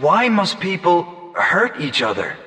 Why must people hurt each other?